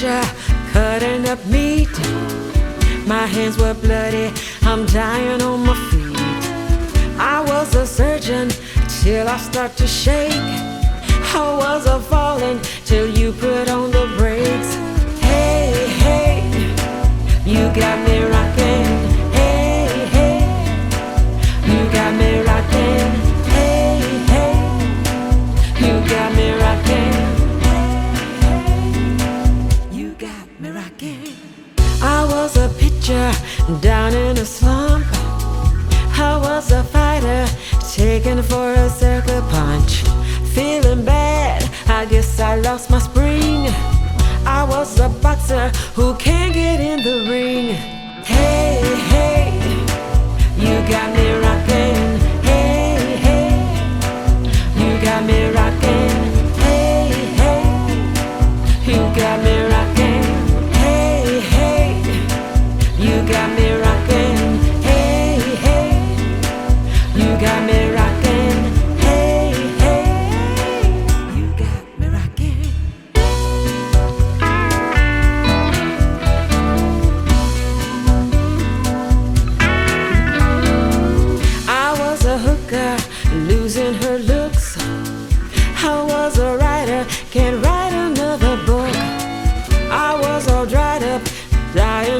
butcher cutting up meat. My hands were bloody, I'm dying on my feet. I was a surgeon till I start to shake. Down in a slump. I was a fighter taken for a circle punch. Feeling bad, I guess I lost my spring. I was a boxer who can't get in the ring. Hey,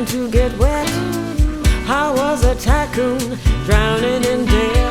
to get wet. I was a tycoon, drowning in debt.